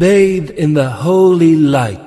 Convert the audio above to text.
bathed in the holy light.